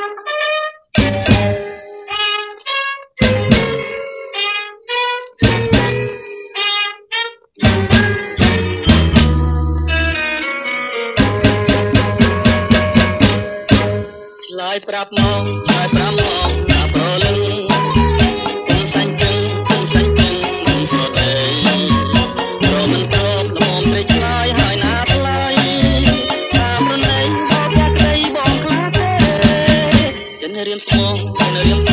ប្រាប់មកឆ្លើយប្រាប់មក Nerim Simon, Nerim Simon.